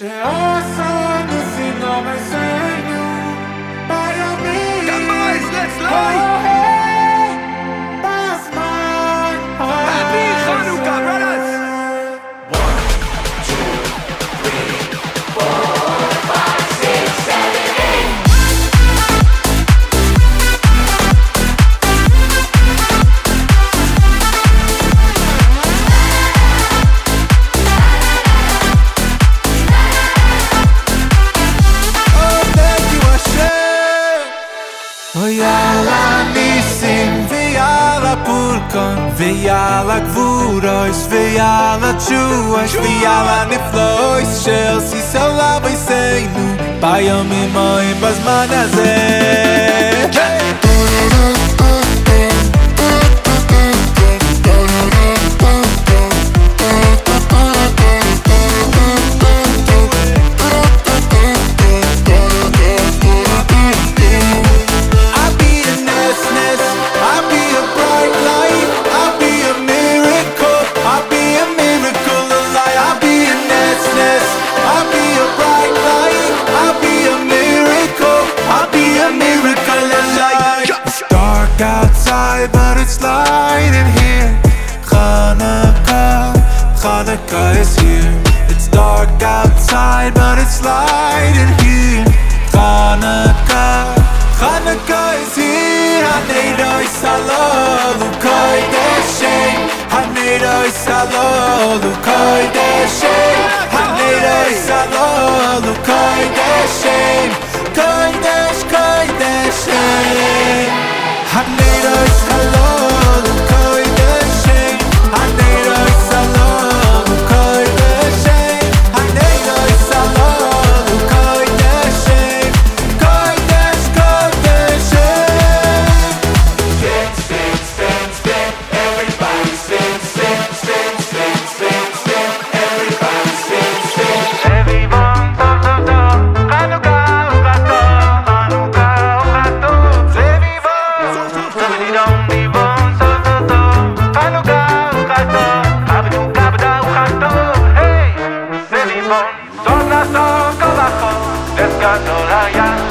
J'ai un não de פולקון ויאללה גבורויס ויאללה תשועש ויאללה נפלויס של סיסו לבייסנו ביומים מוים בזמן הזה outside, but it's light in here. Hanukkah, Hanukkah is here. It's dark outside, but it's light in here. Hanukkah, Hanukkah is here. Hanedo isalo, lukai deshem. Hanedo isalo, lukai deshem. Hanedo isalo, lukai deshem. Sola toca abajo, descanso la llanta.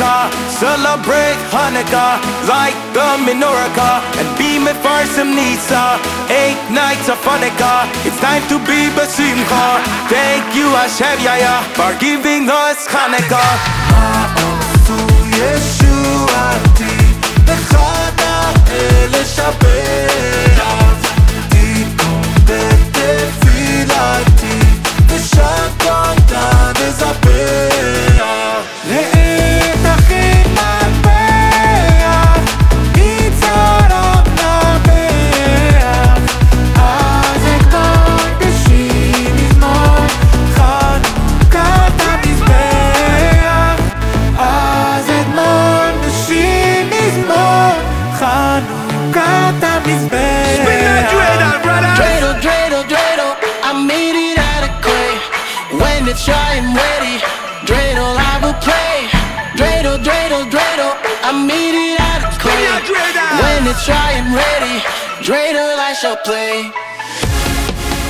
The uh, celebrate Hanukkah like a menorah and be me for some Nisa. Eight nights of Hanukkah, it's time to be Basimcha. Thank you, Hashem Yaya, for giving us Hanukkah. And ready, dreidel I will play. Dreidel, dreidel, dreidel, I made it out of clay. When it's dry and ready, dreidel I shall play.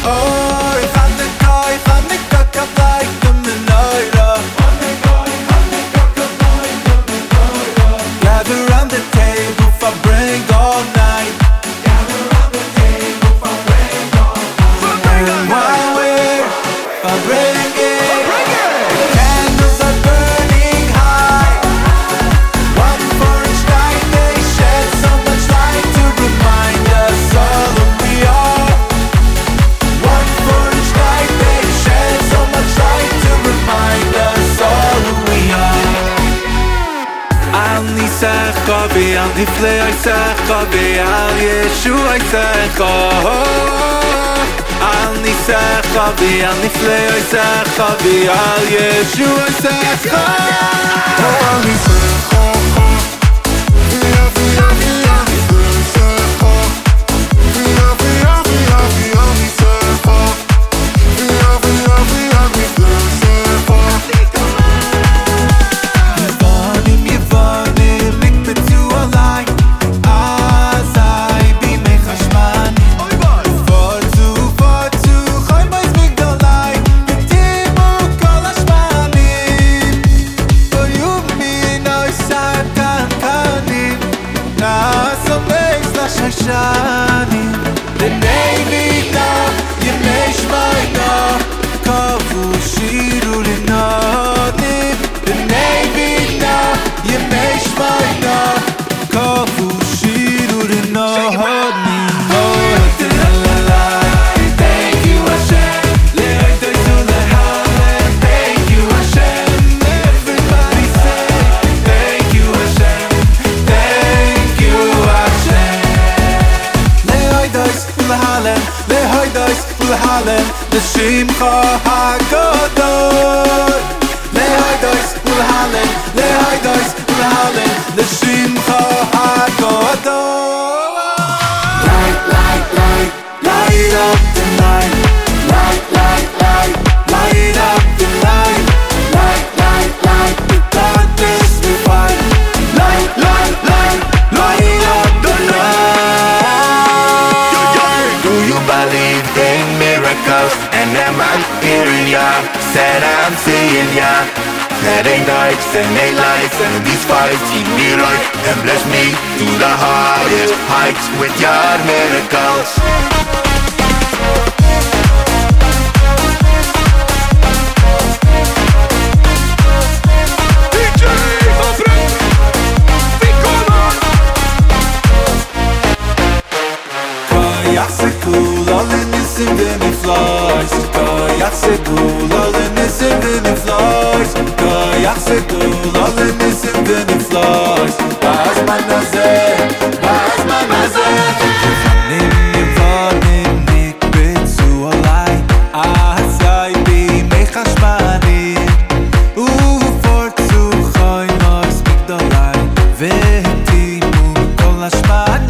Oh, Hanukkah, kabbaik the guy, if I'm the guy, I'm like menorah. Uh. Gather אני סך קובי על נפלא אי סך קובי על ישו אי סך קובי על נפלא אי סך קובי אי סך קובי ישו אי סך Jerusalem, the Shimcha HaGadol. I'm seeing ya. That ain't nights and ain't lights and these fights keep me right and bless me to the highest heights with your miracles. Vertimos todas las palabras.